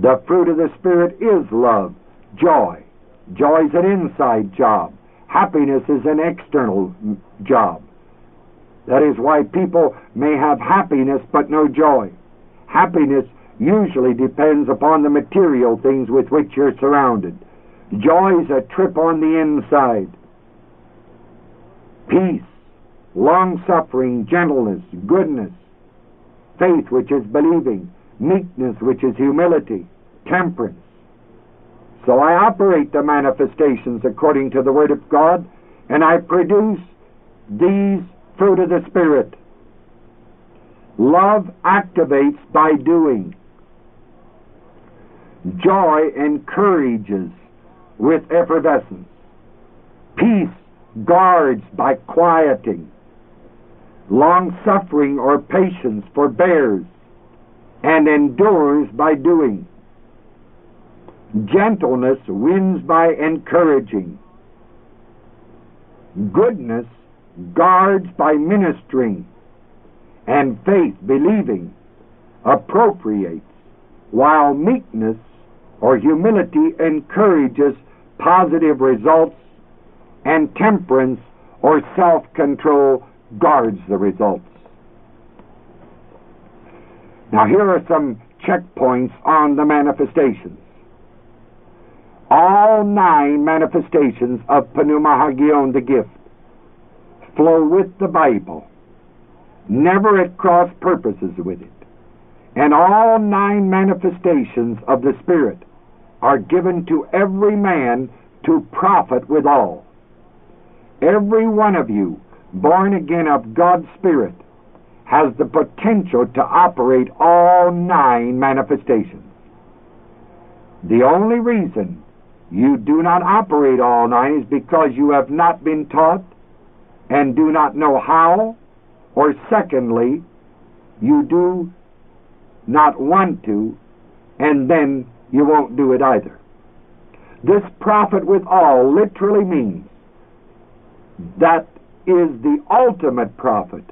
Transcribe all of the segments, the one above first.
The fruit of the Spirit is love, joy. Joy is an inside job. Happiness is an external job. That is why people may have happiness but no joy. Happiness usually depends upon the material things with which you're surrounded. Joy is a trip on the inside. Peace, long suffering, gentleness, goodness, faith, which is believing, meekness, which is humility, temperance. So I operate the manifestations according to the Word of God, and I produce these fruit of the Spirit. Love activates by doing. Joy encourages with effervescence. Peace guards by quieting. Long suffering or patience forbears and endures by doing. Gentleness wins by encouraging. Goodness guards by ministering. And faith, believing, appropriates, while meekness or humility encourages positive results, and temperance or self control guards the results. Now, here are some checkpoints on the manifestations. All nine manifestations of Pneuma Hagion, the gift, flow with the Bible, never at cross purposes with it. And all nine manifestations of the Spirit are given to every man to profit withal. Every one of you, born again of God's Spirit, has the potential to operate all nine manifestations. The only reason you do not operate all nine is because you have not been taught and do not know how, or secondly, you do not want to, and then you won't do it either. This profit with all literally means that is the ultimate profit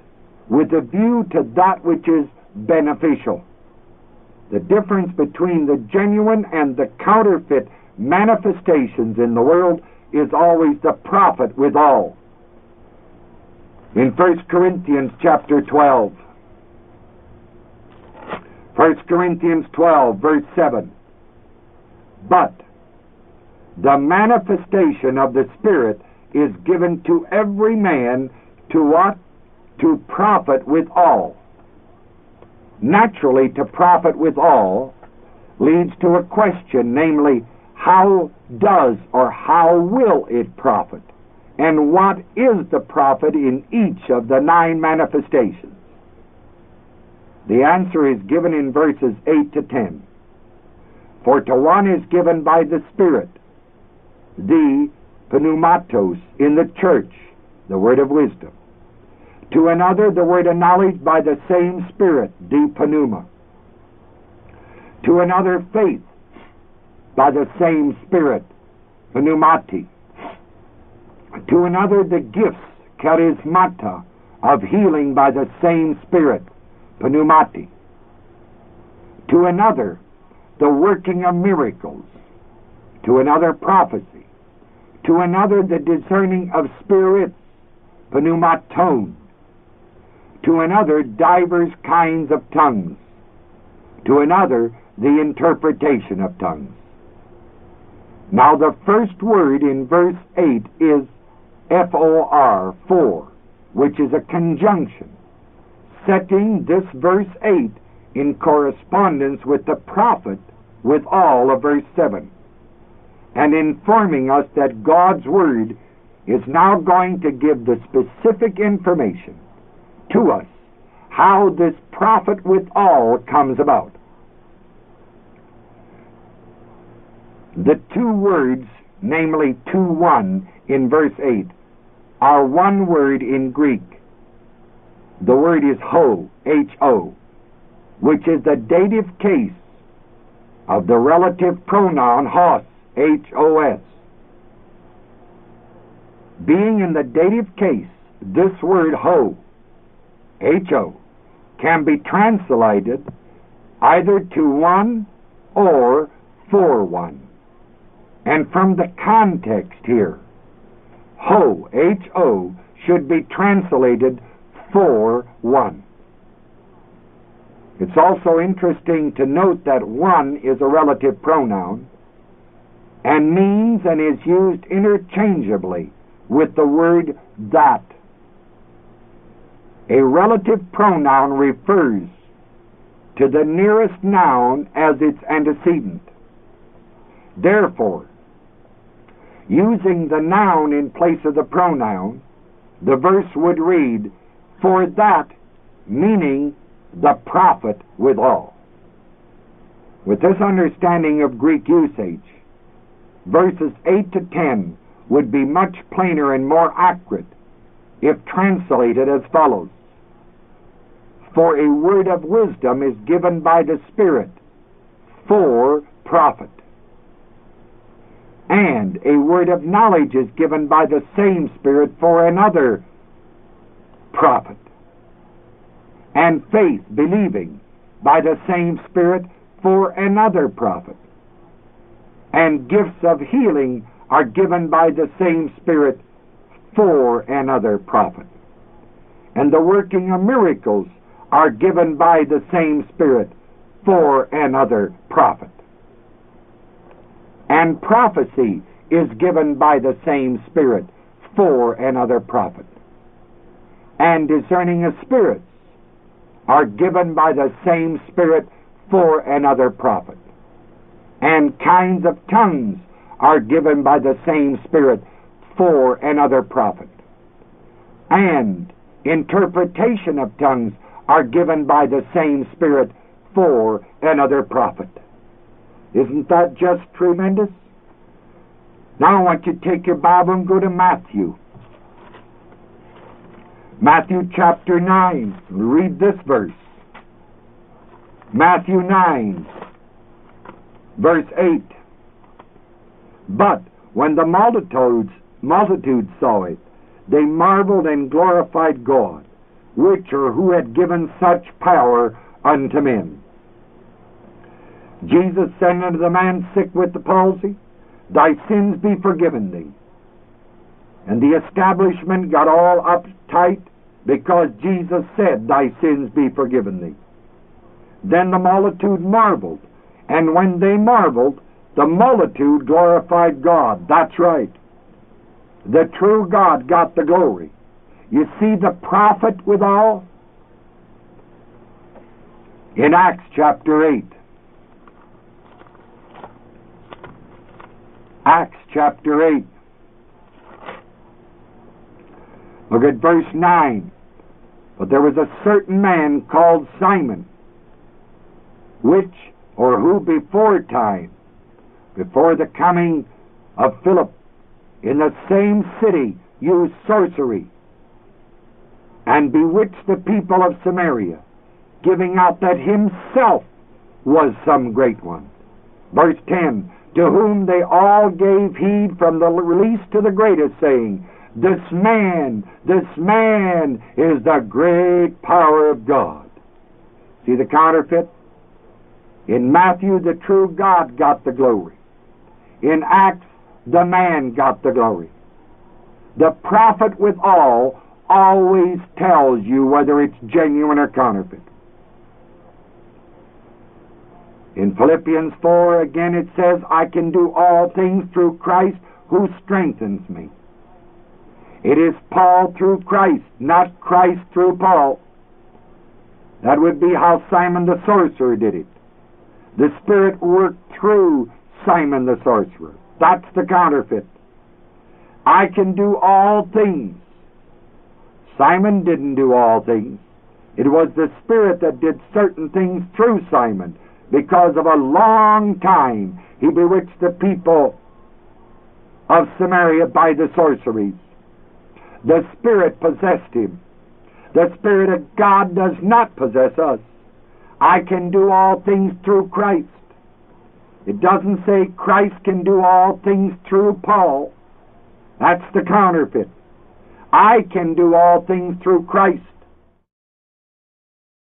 with a view to that which is beneficial. The difference between the genuine and the counterfeit manifestations in the world is always the profit with all. In 1 Corinthians chapter 12, 1 Corinthians 12, verse 7. But the manifestation of the Spirit is given to every man to what? To profit with all. Naturally, to profit with all leads to a question, namely, how does or how will it profit? And what is the profit in each of the nine manifestations? The answer is given in verses 8 to 10. For to one is given by the Spirit the pneumatos in the church, the word of wisdom. To another, the word of knowledge by the same Spirit, the pneuma. To another, faith by the same Spirit, pneumati. To another, the gifts, charismata, of healing by the same Spirit, pneumati. To another, the working of miracles. To another, prophecy. To another, the discerning of spirits, pneumaton. To another, divers kinds of tongues. To another, the interpretation of tongues. Now, the first word in verse 8 is F-O-R, for, which is a conjunction setting this verse 8 in correspondence with the profit with all of verse 7 and informing us that God's Word is now going to give the specific information to us how this profit with all comes about. The two words, namely 2 1 in verse 8, are one word in Greek the word is ho, H-O, which is the dative case of the relative pronoun hos, H-O-S. Being in the dative case, this word ho, H-O, can be translated either to one or for one. And from the context here, ho, H-O, should be translated for one. It's also interesting to note that one is a relative pronoun and means and is used interchangeably with the word that. A relative pronoun refers to the nearest noun as its antecedent. Therefore, using the noun in place of the pronoun, the verse would read, For that, meaning the profit withal. With this understanding of Greek usage, verses 8 to 10 would be much plainer and more accurate if translated as follows. For a word of wisdom is given by the Spirit for profit, and a word of knowledge is given by the same Spirit for another profit, and faith, believing, by the same Spirit for another profit. And gifts of healing are given by the same Spirit for another profit. And the working of miracles are given by the same Spirit for another profit. And prophecy is given by the same Spirit for another profit. And discerning of spirits are given by the same Spirit for another profit and kinds of tongues are given by the same Spirit for another profit. And interpretation of tongues are given by the same Spirit for another profit. Isn't that just tremendous? Now I want you to take your Bible and go to Matthew. Matthew chapter 9. Read this verse. Matthew 9 Verse 8 But when the multitudes, multitudes saw it, they marveled and glorified God, which or who had given such power unto men. Jesus said unto the man sick with the palsy, Thy sins be forgiven thee. And the establishment got all uptight because Jesus said, Thy sins be forgiven thee. Then the multitude marveled and when they marveled, the multitude glorified God. That's right. The true God got the glory. You see the profit withal? In Acts chapter 8. Acts chapter 8. Look at verse 9. But there was a certain man called Simon, which or who before time, before the coming of Philip, in the same city used sorcery and bewitched the people of Samaria, giving out that himself was some great one. Verse 10 To whom they all gave heed from the least to the greatest, saying, This man, this man is the great power of God. See the counterfeit? In Matthew, the true God got the glory. In Acts, the man got the glory. The profit withal always tells you whether it's genuine or counterfeit. In Philippians 4, again, it says, I can do all things through Christ who strengthens me. It is Paul through Christ, not Christ through Paul. That would be how Simon the sorcerer did it. The Spirit worked through Simon the sorcerer. That's the counterfeit. I can do all things. Simon didn't do all things. It was the Spirit that did certain things through Simon because of a long time he bewitched the people of Samaria by the sorceries. The Spirit possessed him. The Spirit of God does not possess us. I can do all things through Christ. It doesn't say Christ can do all things through Paul. That's the counterfeit. I can do all things through Christ.